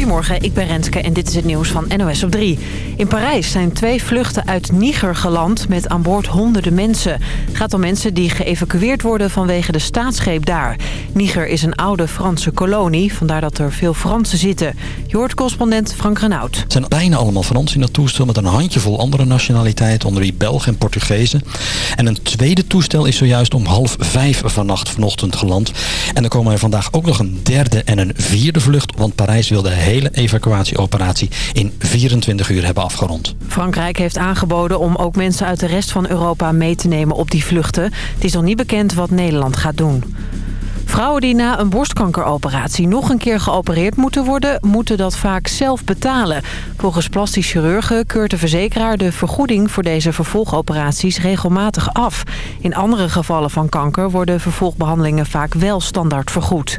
Goedemorgen, ik ben Renske en dit is het nieuws van NOS op 3. In Parijs zijn twee vluchten uit Niger geland met aan boord honderden mensen. Het gaat om mensen die geëvacueerd worden vanwege de staatsgreep daar. Niger is een oude Franse kolonie, vandaar dat er veel Fransen zitten. Je hoort correspondent Frank Renaud. Het zijn bijna allemaal Fransen in dat toestel met een handjevol andere nationaliteiten, onder wie Belgen en Portugezen. En een tweede toestel is zojuist om half vijf vannacht vanochtend geland. En er komen er vandaag ook nog een derde en een vierde vlucht, want Parijs wil de hele evacuatieoperatie in 24 uur hebben afgerond. Frankrijk heeft aangeboden om ook mensen uit de rest van Europa mee te nemen op die vluchten. Het is nog niet bekend wat Nederland gaat doen. Vrouwen die na een borstkankeroperatie nog een keer geopereerd moeten worden... moeten dat vaak zelf betalen. Volgens plastisch chirurgen keurt de verzekeraar de vergoeding voor deze vervolgoperaties regelmatig af. In andere gevallen van kanker worden vervolgbehandelingen vaak wel standaard vergoed.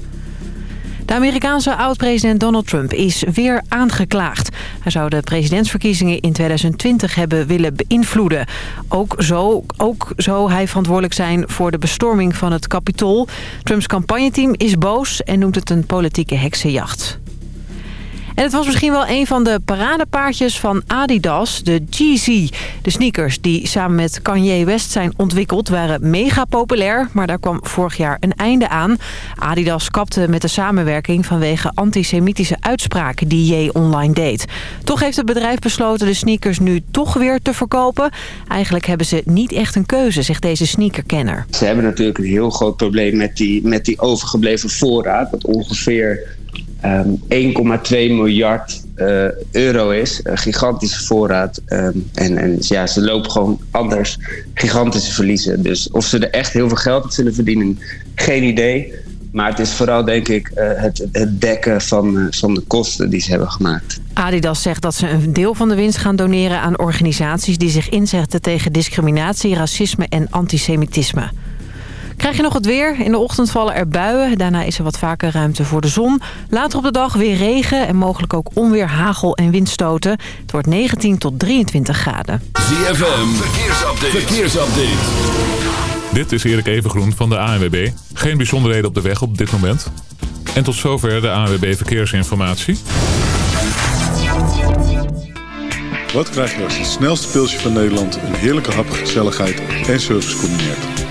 De Amerikaanse oud-president Donald Trump is weer aangeklaagd. Hij zou de presidentsverkiezingen in 2020 hebben willen beïnvloeden. Ook zo, ook zo hij verantwoordelijk zijn voor de bestorming van het Capitool. Trumps campagneteam is boos en noemt het een politieke heksenjacht. En het was misschien wel een van de paradepaardjes van Adidas, de Yeezy. De sneakers die samen met Kanye West zijn ontwikkeld waren mega populair. Maar daar kwam vorig jaar een einde aan. Adidas kapte met de samenwerking vanwege antisemitische uitspraken die Ye online deed. Toch heeft het bedrijf besloten de sneakers nu toch weer te verkopen. Eigenlijk hebben ze niet echt een keuze, zegt deze sneakerkenner. Ze hebben natuurlijk een heel groot probleem met die, met die overgebleven voorraad. Dat ongeveer um, 1,2 miljard uh, euro is. Een gigantische voorraad. Um, en, en ja, ze lopen gewoon anders gigantische verliezen. Dus of ze er echt heel veel geld op zullen verdienen, geen idee. Maar het is vooral, denk ik, uh, het, het dekken van, uh, van de kosten die ze hebben gemaakt. Adidas zegt dat ze een deel van de winst gaan doneren aan organisaties... die zich inzetten tegen discriminatie, racisme en antisemitisme. Krijg je nog het weer? In de ochtend vallen er buien. Daarna is er wat vaker ruimte voor de zon. Later op de dag weer regen en mogelijk ook onweer, hagel en windstoten. Het wordt 19 tot 23 graden. ZFM, verkeersupdate. verkeersupdate. Dit is Erik Evengroen van de ANWB. Geen bijzonderheden op de weg op dit moment. En tot zover de ANWB Verkeersinformatie. Wat krijg je als het snelste pilsje van Nederland... een heerlijke hap, gezelligheid en service combineert?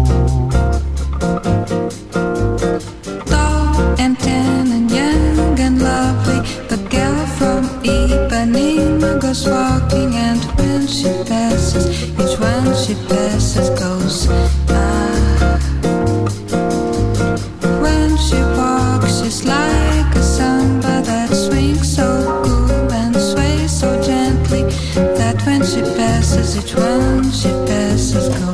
As each one she passes passe,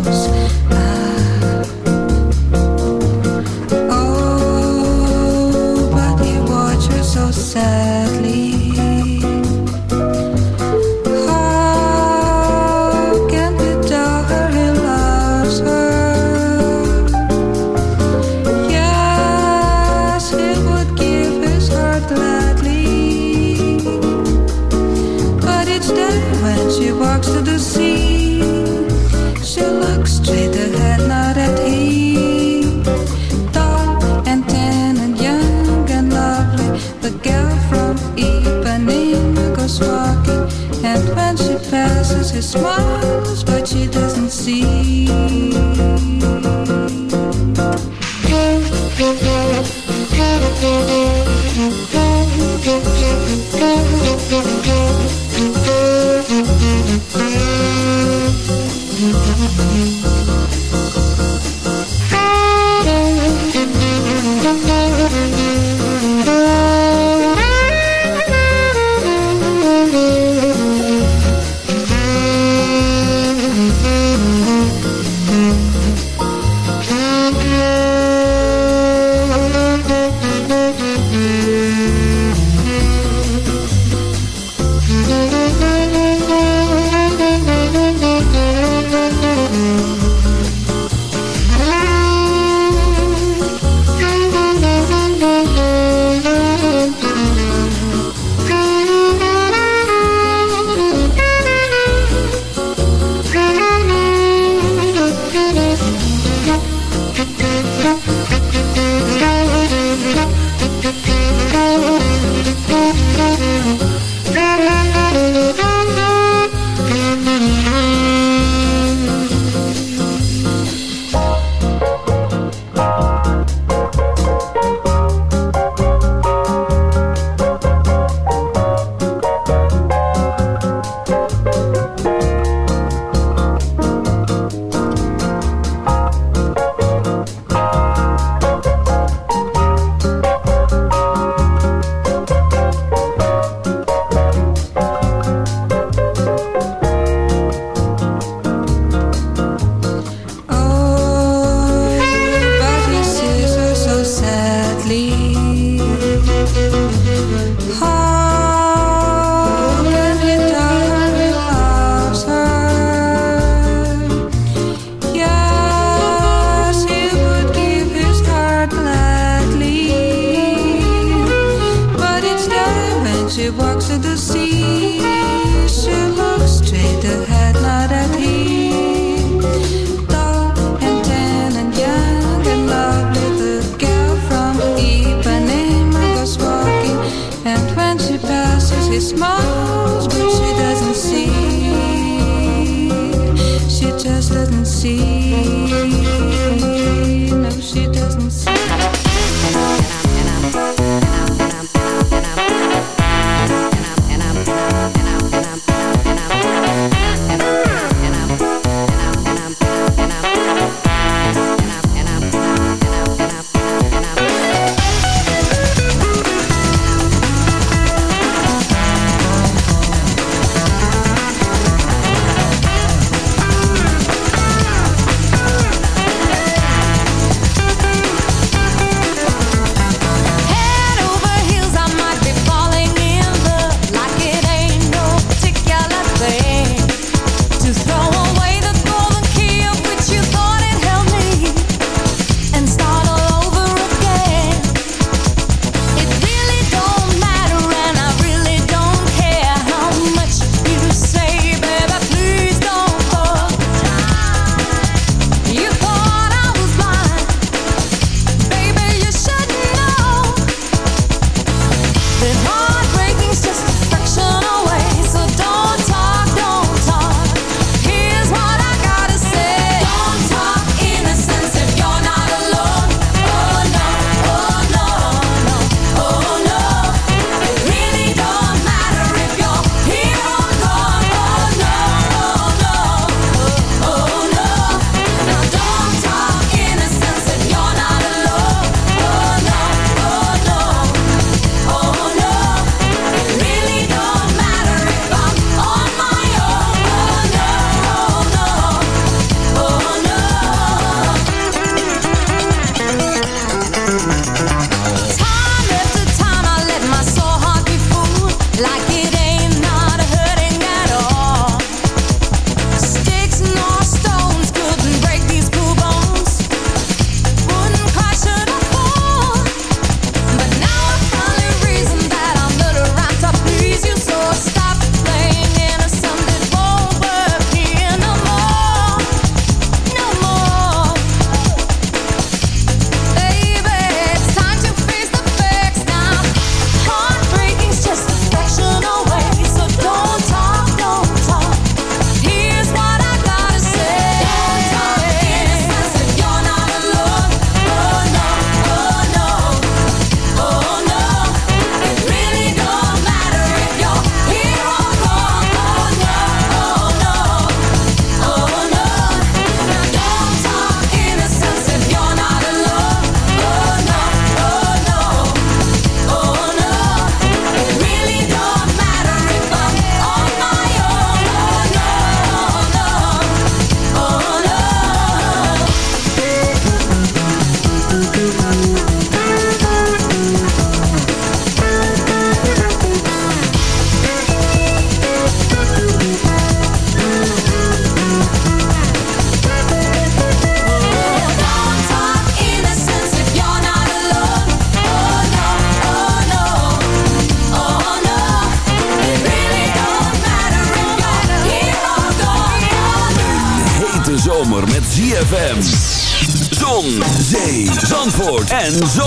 So.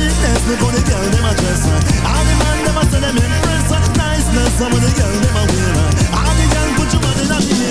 Neatness, me for the girl, them a dress All the man, them a say them impress Niceness, some of the girl, them a wear All the girl, put your body on me.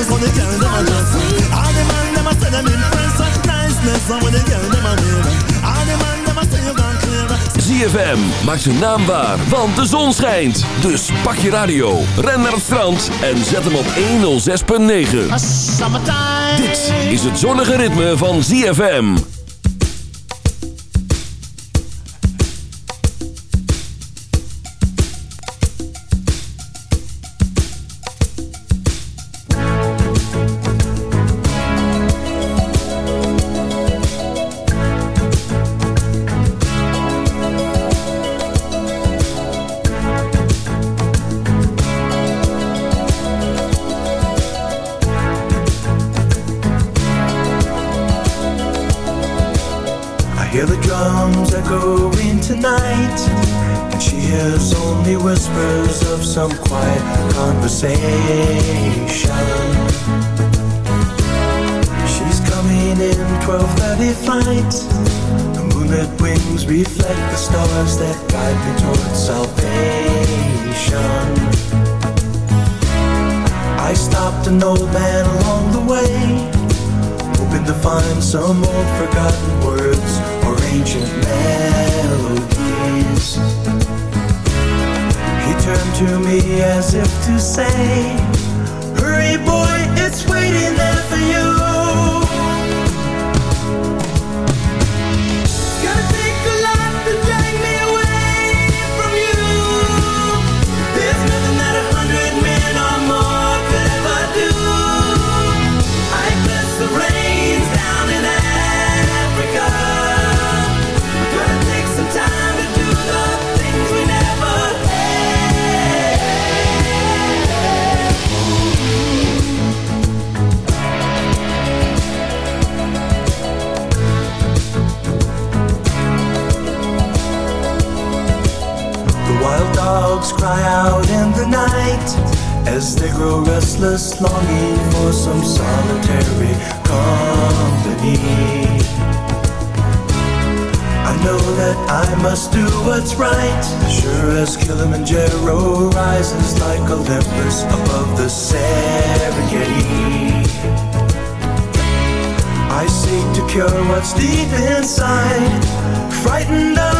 Cause when the girl them a dress All the man them a say them impressed Niceness when the girl them a wear All the man them a say you gone clear ZFM, maak zijn naam waar, want de zon schijnt. Dus pak je radio, ren naar het strand en zet hem op 106.9. Dit is het zonnige ritme van ZFM. what's right. Sure as Kilimanjaro rises like Olympus above the Serengeti. I seek to cure what's deep inside, frightened of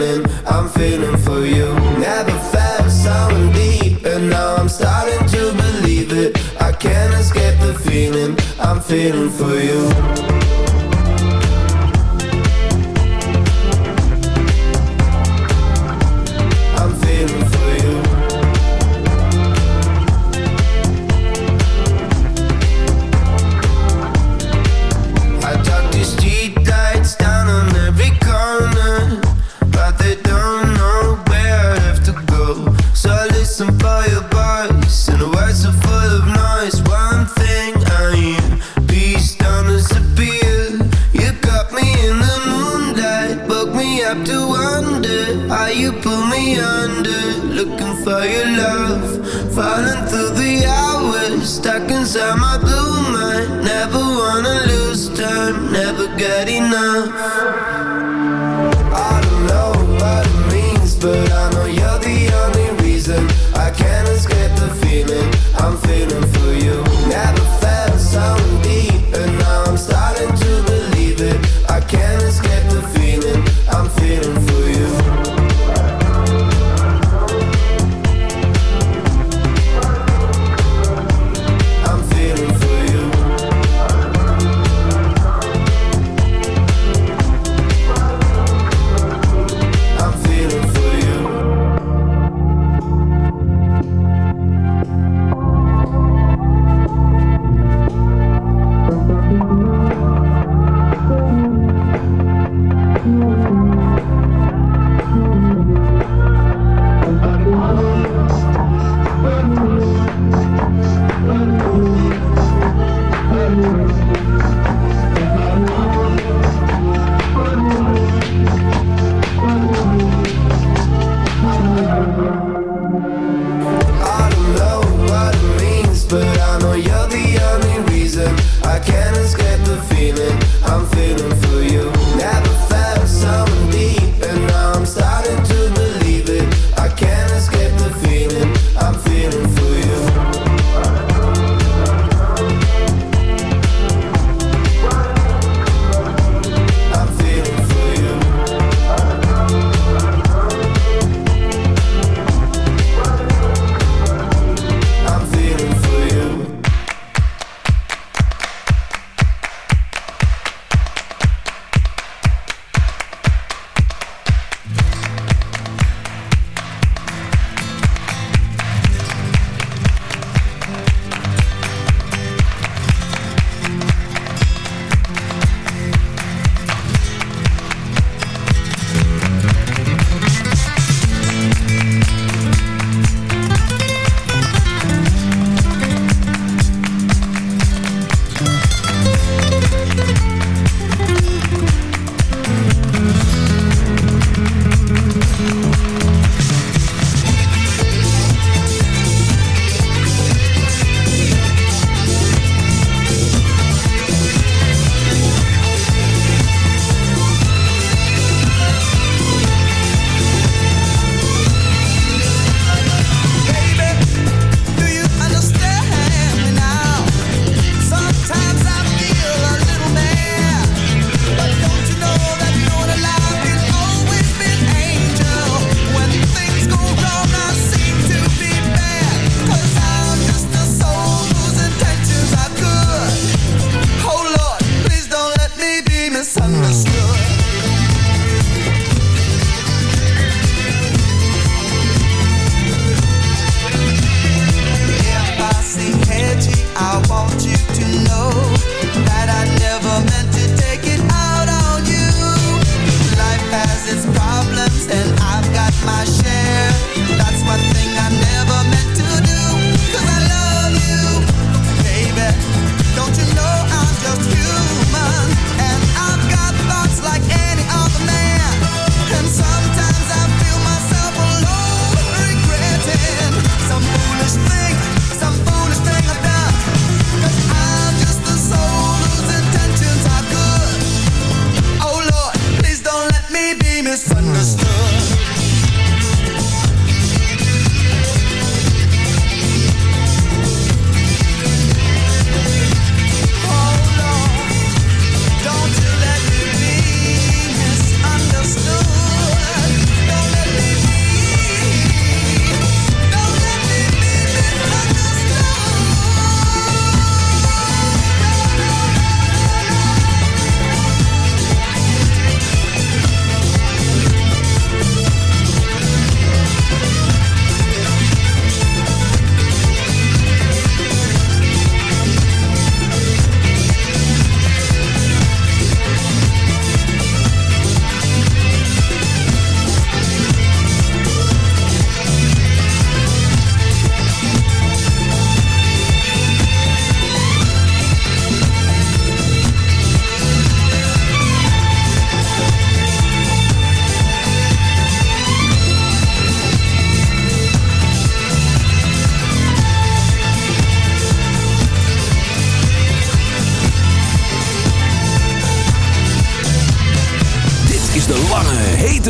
feeling, I'm feeling for you. Never felt someone deep and now I'm starting to believe it. I can't escape the feeling, I'm feeling for you.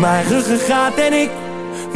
Mijn ruggengraat en ik.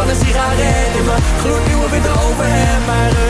Van een sigaret in mijn gloednieuwe witte overhemd. Mijn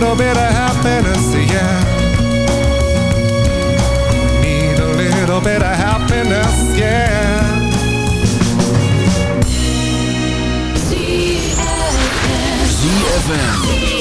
little bit of happiness, yeah. Need a little bit of happiness, yeah. ZFM. Haydi.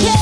yeah. can